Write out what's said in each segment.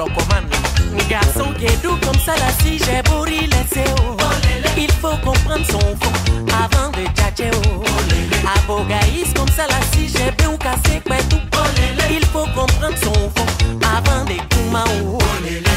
locomane. Garçon guédou comme ça, là, si j'ai pourri laisser oh. Il faut comprendre son fond avant de tchatcher oh. Abogaïs comme ça, là, si j'ai bien ou cassé, tout. Il faut comprendre son fond avant de kumao. Oh.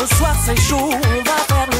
ce soir c'est chaud, on va faire le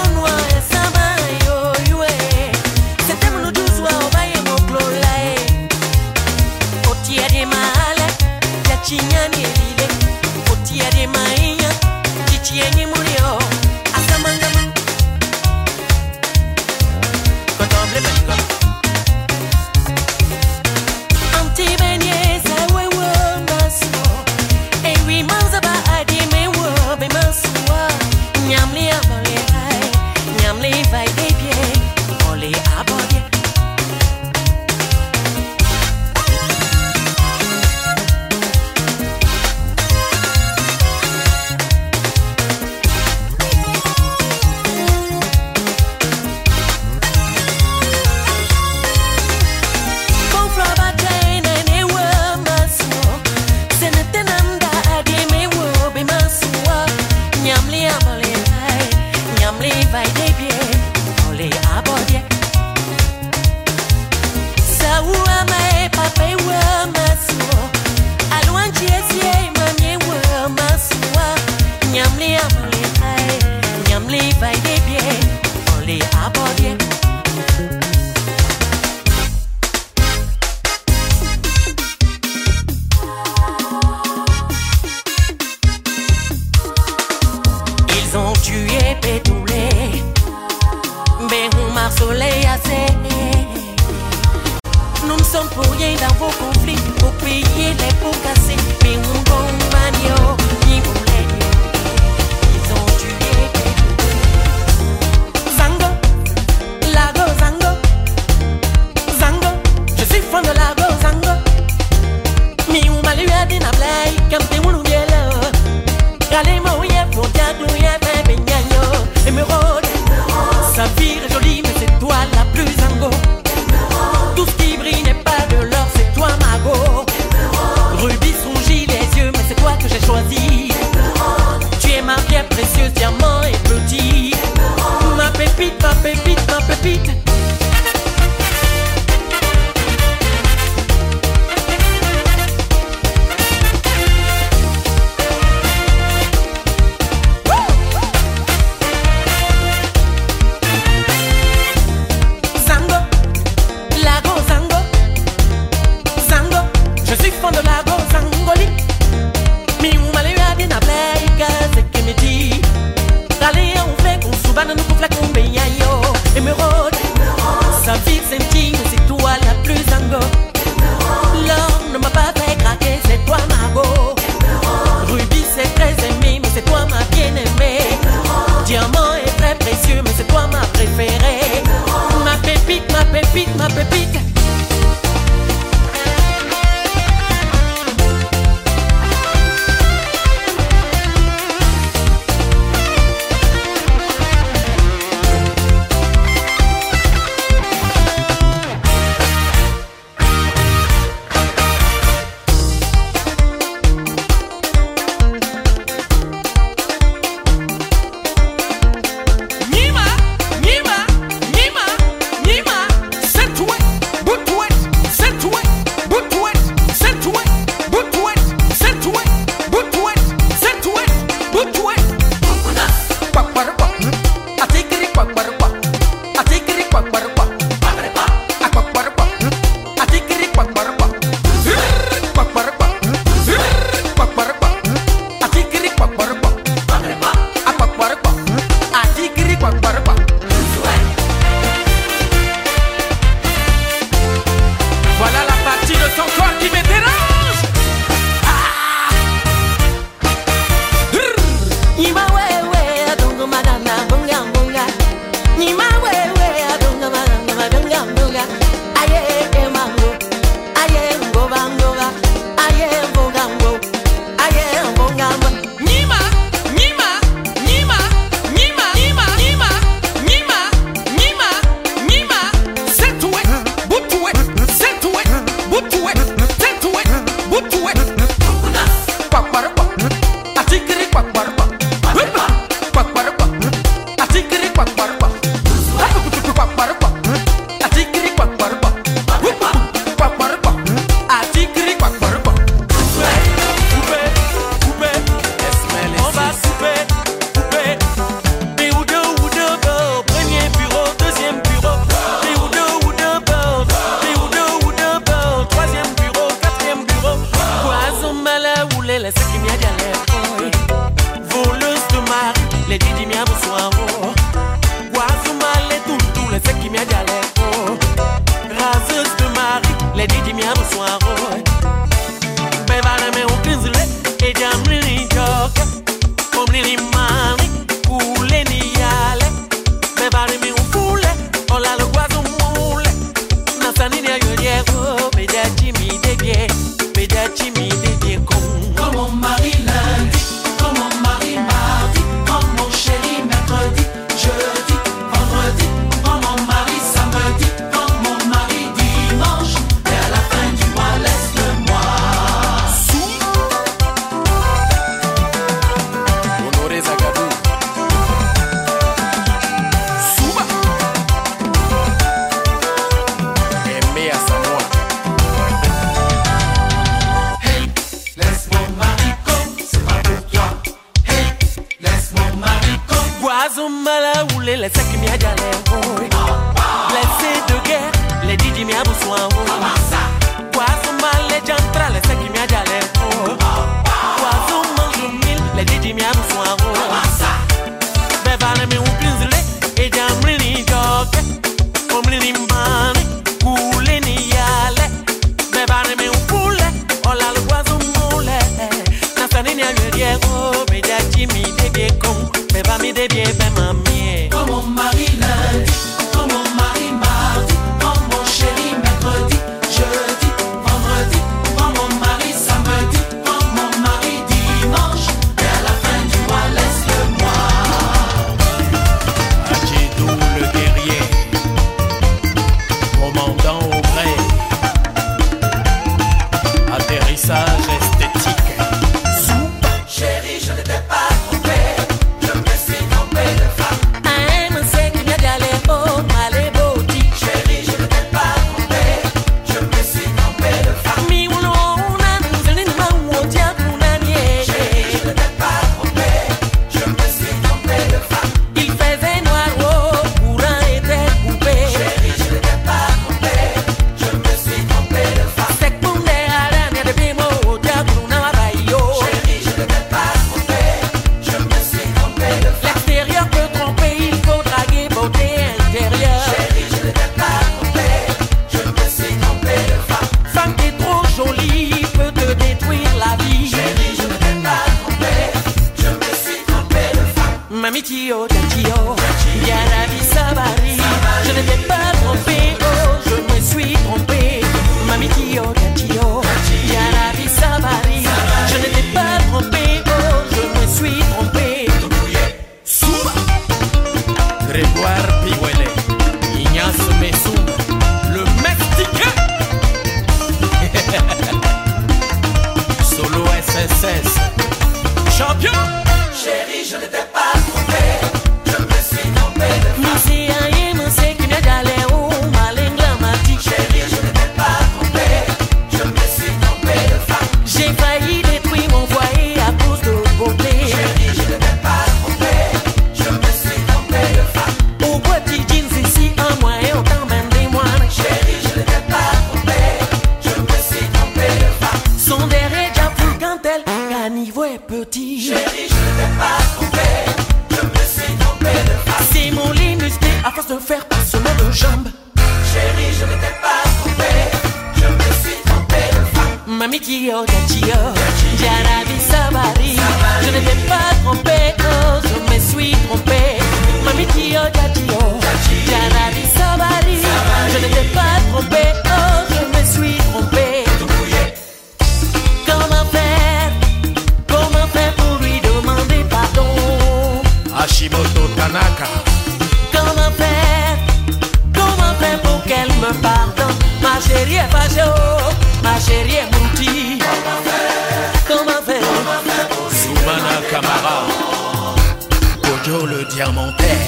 Kojo le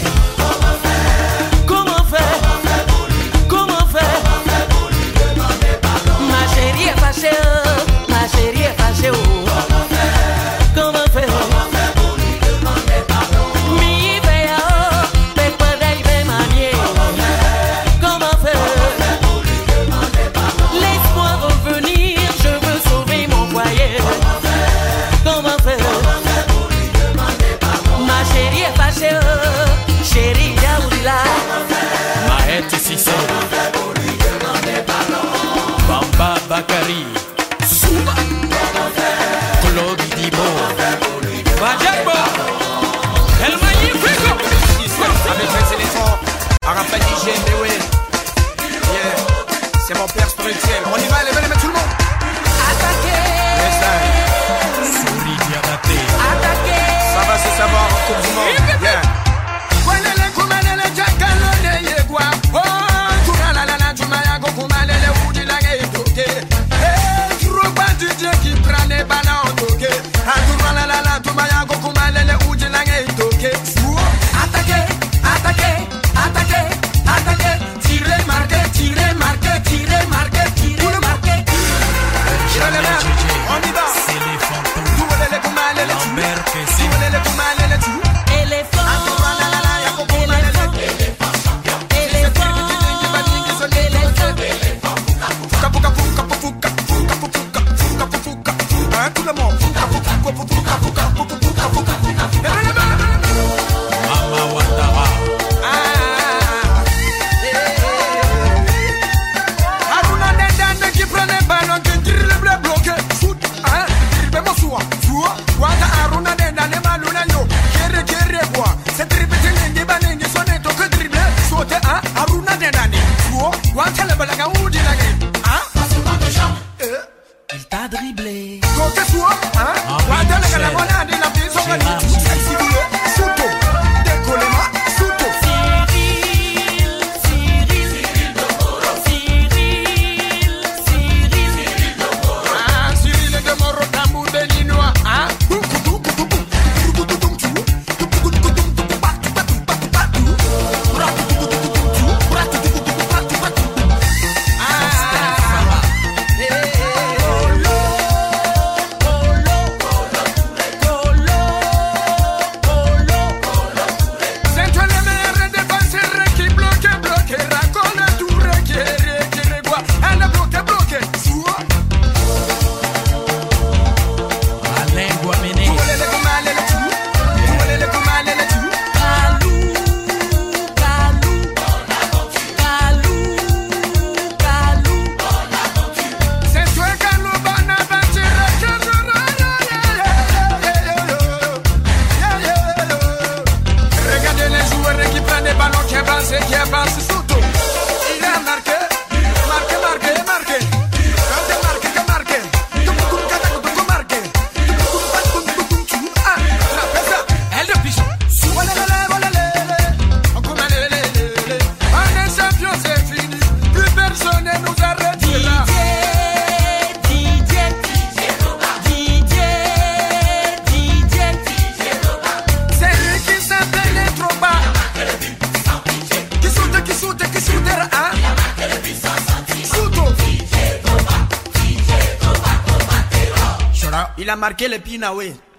marqué le Pinaoué. Attaqué,